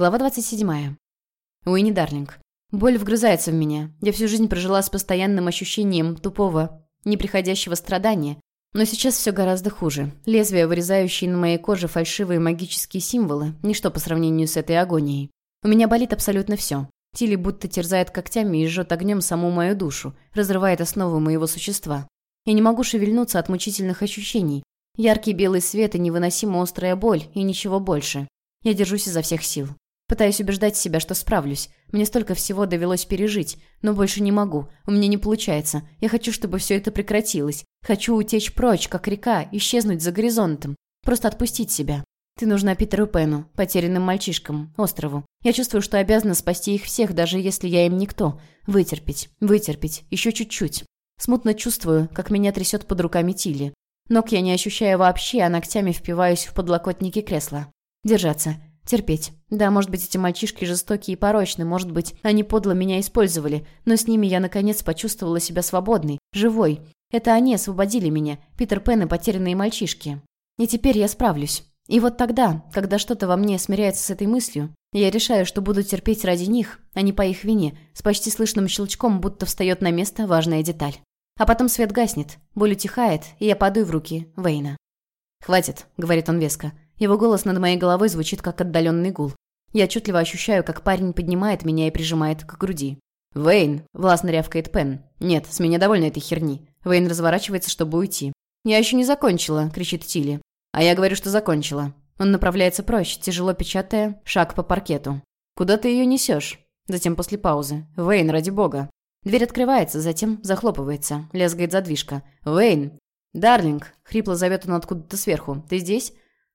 Глава 27. Уинни Дарлинг. Боль вгрызается в меня. Я всю жизнь прожила с постоянным ощущением тупого, неприходящего страдания. Но сейчас все гораздо хуже. Лезвия, вырезающие на моей коже фальшивые магические символы, ничто по сравнению с этой агонией. У меня болит абсолютно все. Тили будто терзает когтями и жжет огнем саму мою душу, разрывает основу моего существа. Я не могу шевельнуться от мучительных ощущений. Яркий белый свет и невыносимо острая боль, и ничего больше. Я держусь изо всех сил. Пытаюсь убеждать себя, что справлюсь. Мне столько всего довелось пережить, но больше не могу. У меня не получается. Я хочу, чтобы все это прекратилось. Хочу утечь прочь, как река, исчезнуть за горизонтом. Просто отпустить себя. Ты нужна Питеру Пену, потерянным мальчишкам, острову. Я чувствую, что обязана спасти их всех, даже если я им никто. Вытерпеть, вытерпеть, еще чуть-чуть. Смутно чувствую, как меня трясет под руками Тилли. Ног я не ощущаю вообще, а ногтями впиваюсь в подлокотники кресла. Держаться. Терпеть. Да, может быть, эти мальчишки жестокие и порочны, может быть, они подло меня использовали, но с ними я, наконец, почувствовала себя свободной, живой. Это они освободили меня, Питер Пен и потерянные мальчишки. И теперь я справлюсь. И вот тогда, когда что-то во мне смиряется с этой мыслью, я решаю, что буду терпеть ради них, а не по их вине, с почти слышным щелчком, будто встает на место важная деталь. А потом свет гаснет, боль утихает, и я падаю в руки Вейна. «Хватит», — говорит он веско. Его голос над моей головой звучит как отдаленный гул. Я отчетливо ощущаю, как парень поднимает меня и прижимает к груди. «Вейн!» – властно рявкает Пен. «Нет, с меня довольно этой херни». Вейн разворачивается, чтобы уйти. «Я еще не закончила!» – кричит Тилли. «А я говорю, что закончила». Он направляется прочь, тяжело печатая шаг по паркету. «Куда ты ее несешь?» Затем после паузы. «Вейн, ради бога!» Дверь открывается, затем захлопывается. Лезгает задвижка. «Вейн!» «Дарлинг!» — хрипло зовет он откуда-то сверху. «Ты здесь?»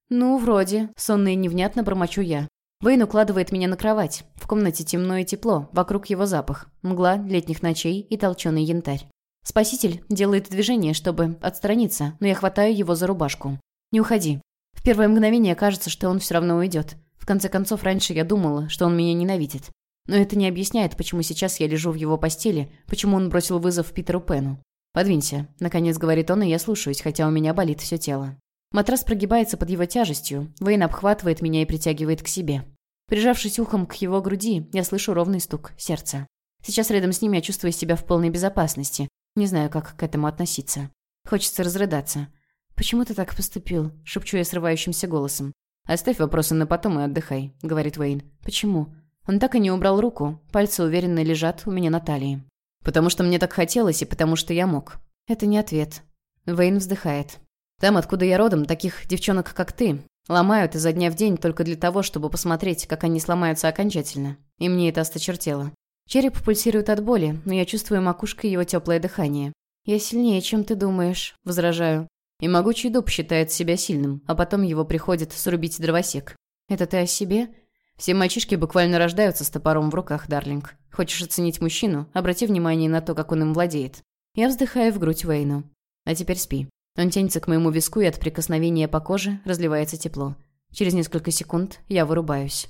«Ну, вроде», — сонно и невнятно бормочу я. Вейн укладывает меня на кровать. В комнате темно и тепло, вокруг его запах. Мгла летних ночей и толченый янтарь. Спаситель делает движение, чтобы отстраниться, но я хватаю его за рубашку. «Не уходи». В первое мгновение кажется, что он все равно уйдет. В конце концов, раньше я думала, что он меня ненавидит. Но это не объясняет, почему сейчас я лежу в его постели, почему он бросил вызов Питеру Пену. «Подвинься», — наконец говорит он, и я слушаюсь, хотя у меня болит все тело. Матрас прогибается под его тяжестью. Вейн обхватывает меня и притягивает к себе. Прижавшись ухом к его груди, я слышу ровный стук сердца. Сейчас рядом с ним я чувствую себя в полной безопасности. Не знаю, как к этому относиться. Хочется разрыдаться. «Почему ты так поступил?» — шепчу я срывающимся голосом. «Оставь вопросы на потом и отдыхай», — говорит Вейн. «Почему?» Он так и не убрал руку. Пальцы уверенно лежат у меня на талии. «Потому что мне так хотелось и потому что я мог». Это не ответ. Вейн вздыхает. Там, откуда я родом, таких девчонок, как ты, ломают изо дня в день только для того, чтобы посмотреть, как они сломаются окончательно. И мне это осточертело. Череп пульсирует от боли, но я чувствую макушкой его теплое дыхание. «Я сильнее, чем ты думаешь», — возражаю. И могучий дуб считает себя сильным, а потом его приходит срубить дровосек. «Это ты о себе?» Все мальчишки буквально рождаются с топором в руках, Дарлинг. Хочешь оценить мужчину? Обрати внимание на то, как он им владеет. Я вздыхаю в грудь Вейну. А теперь спи. Он тянется к моему виску, и от прикосновения по коже разливается тепло. Через несколько секунд я вырубаюсь.